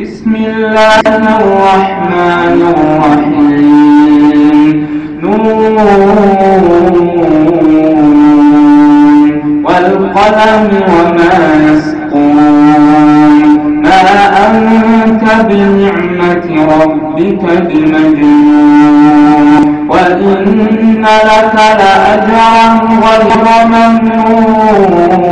بسم الله الرحمن الرحيم. نون والقلم وما يسطرون. ما أنت بنعمة ربك بمجنون. وإن لك لأجرا غير ممنون.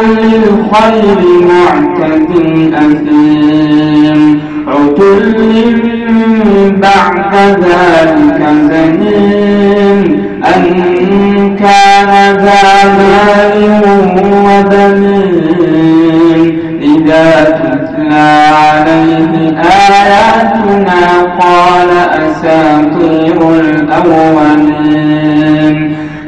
للخير معتد أثيم. عتل بعد ذلك زنيم. أن كان ذا مال وبنين إذا تتلى عليه آياتنا قال أساطير الأولين.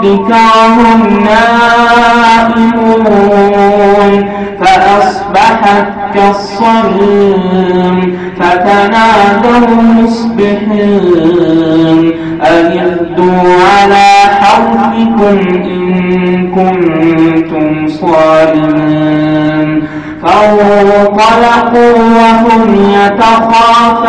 ربك وهم نائمون. فأصبحت كالصريم فتنادوا مصبحين. أن اغدوا على حرثكم إن كنتم صارمين فانطلقوا وهم يتخافتون.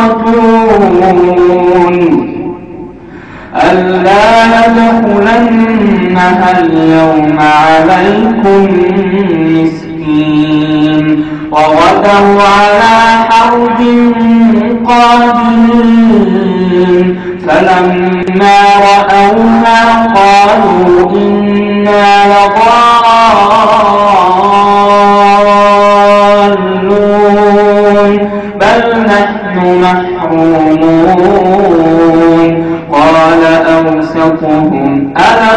ألا يدخلنها اليوم عليكم مسكين. وغدوا على حرب قادمين. فلما رأوها قالوا إنا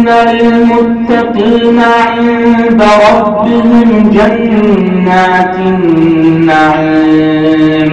إن للمتقين عند ربهم جنات النعيم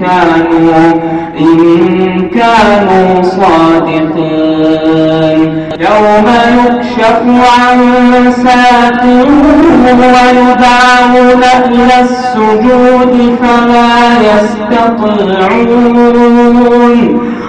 كانوا إن كانوا صادقين. يوم يكشف عن ساق ويدعون إلى السجود فلا يستطيعون.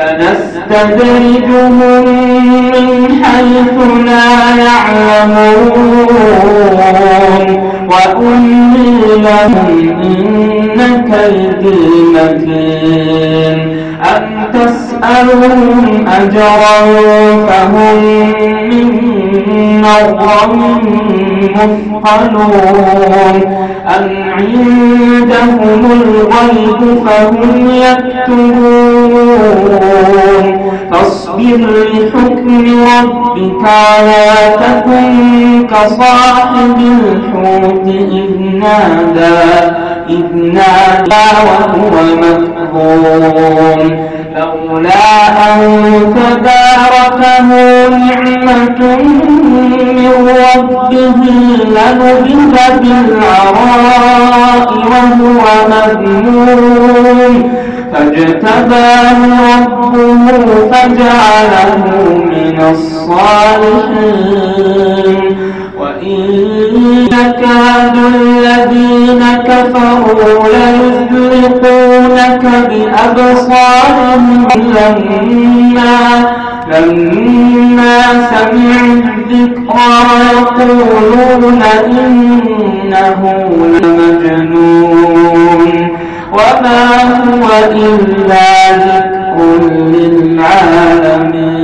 سنستدرجهم من حيث لا يعلمون. وأملي لهم إن كيدي متين. أم تسألهم أجرا فهم من مغرم مثقلون أم عندهم الغيب فهم يكتبون فاصبر لحكم ربك ولا تكن كصاحب الحوت إذ نادى إذ نادى وهو مكظوم. لولا أن تداركه نعمة من ربه لنبذ بالعراء وهو مذموم. فاجتباه ربه فجعله من الصالحين. وإن يكاد الذين كفروا ليزلقونك بأبصارهم لما لما سمعوا الذكر يقولون إنه لمجنون وما هو إلا ذكر للعالمين.